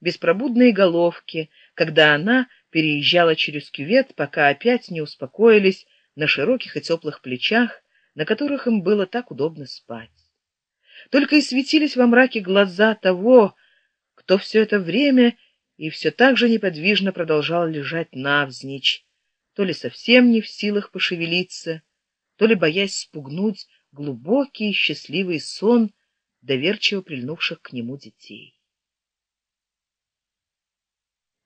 беспробудные головки, когда она переезжала через кювет, пока опять не успокоились на широких и теплых плечах, на которых им было так удобно спать. Только и светились во мраке глаза того, кто все это время и все так же неподвижно продолжал лежать навзничь, то ли совсем не в силах пошевелиться, то ли боясь спугнуть глубокий счастливый сон доверчиво прильнувших к нему детей.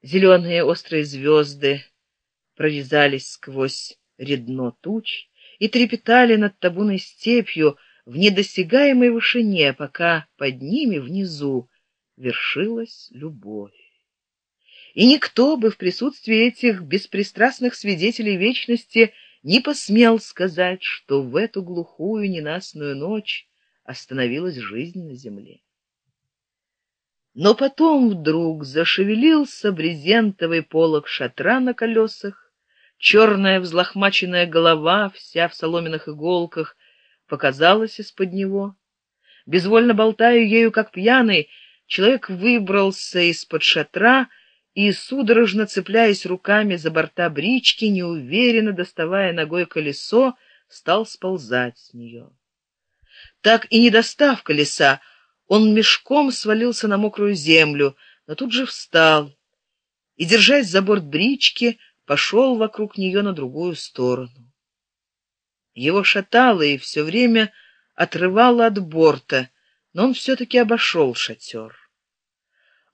Зеленые острые звезды прорезались сквозь редно туч и трепетали над табуной степью в недосягаемой вышине, пока под ними внизу вершилась любовь. И никто бы в присутствии этих беспристрастных свидетелей вечности не посмел сказать, что в эту глухую ненастную ночь остановилась жизнь на земле. Но потом вдруг зашевелился брезентовый полог шатра на колесах, черная взлохмаченная голова, вся в соломенных иголках, показалась из-под него. Безвольно болтая ею, как пьяный, человек выбрался из-под шатра и, судорожно цепляясь руками за борта брички, неуверенно доставая ногой колесо, стал сползать с нее. Так и не достав колеса, он мешком свалился на мокрую землю, но тут же встал и, держась за борт брички, пошел вокруг нее на другую сторону. Его шатало и все время отрывало от борта, но он все-таки обошел шатер.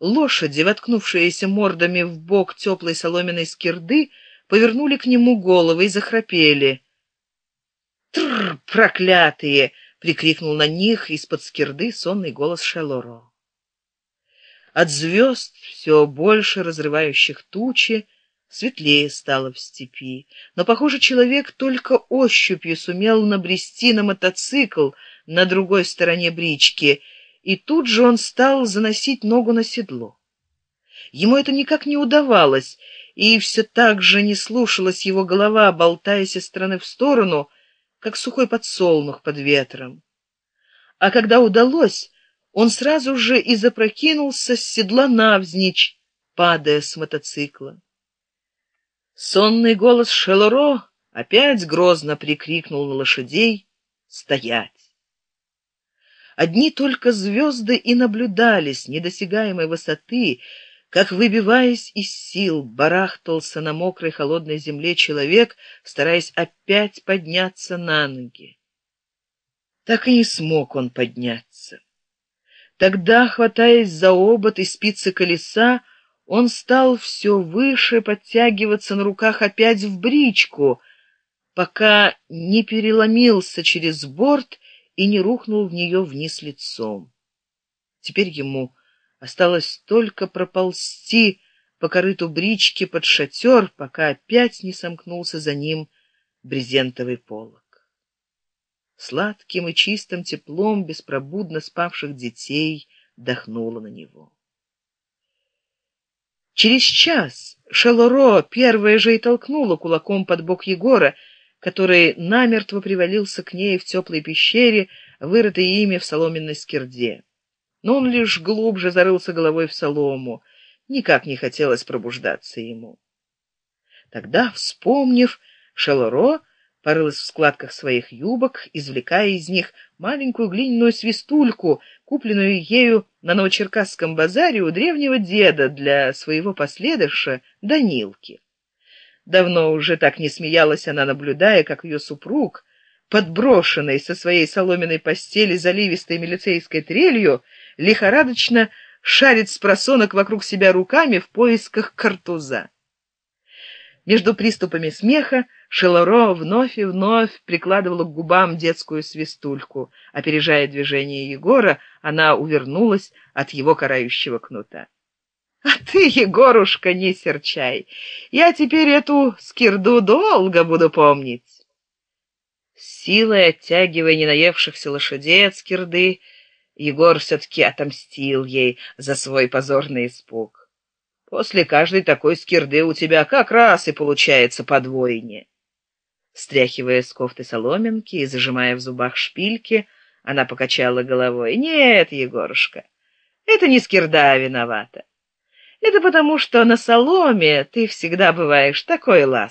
Лошади, воткнувшиеся мордами в бок теплой соломенной скирды, повернули к нему головы и захрапели. Тр, проклятые! Прикрикнул на них из-под скирды сонный голос Шелоро. От звезд все больше разрывающих тучи светлее стало в степи, но, похоже, человек только ощупью сумел набрести на мотоцикл на другой стороне брички и тут же он стал заносить ногу на седло. Ему это никак не удавалось, и все так же не слушалась его голова, болтаясь из стороны в сторону, как сухой подсолнух под ветром. А когда удалось, он сразу же и запрокинулся с седла навзничь, падая с мотоцикла. Сонный голос Шелоро опять грозно прикрикнул на лошадей «Стоять!». Одни только звезды и наблюдались недосягаемой высоты, как, выбиваясь из сил, барахтался на мокрой холодной земле человек, стараясь опять подняться на ноги. Так и не смог он подняться. Тогда, хватаясь за обод и спицы колеса, он стал все выше подтягиваться на руках опять в бричку, пока не переломился через борт и не рухнул в нее вниз лицом. Теперь ему осталось только проползти по корыту брички под шатер, пока опять не сомкнулся за ним брезентовый полог. Сладким и чистым теплом беспробудно спавших детей дохнуло на него. Через час Шелоро первая же и толкнула кулаком под бок Егора, который намертво привалился к ней в теплой пещере, вырытой ими в соломенной скирде. Но он лишь глубже зарылся головой в солому, никак не хотелось пробуждаться ему. Тогда, вспомнив, Шелоро порылась в складках своих юбок, извлекая из них маленькую глиняную свистульку, купленную ею на новочеркасском базаре у древнего деда для своего последыша Данилки. Давно уже так не смеялась она, наблюдая, как ее супруг, подброшенный со своей соломенной постели заливистой милицейской трелью, лихорадочно шарит с просонок вокруг себя руками в поисках картуза. Между приступами смеха Шелоро вновь и вновь прикладывала к губам детскую свистульку. Опережая движение Егора, она увернулась от его карающего кнута. А ты, Егорушка, не серчай. Я теперь эту скирду долго буду помнить. силой оттягивая ненаевшихся лошадей от скирды, Егор все-таки отомстил ей за свой позорный испуг. После каждой такой скирды у тебя как раз и получается подвойне. Стряхивая с кофты соломинки и зажимая в зубах шпильки, она покачала головой. «Нет, Егорушка, это не скирда виновата. это потому что на соломе ты всегда бываешь такой ласковый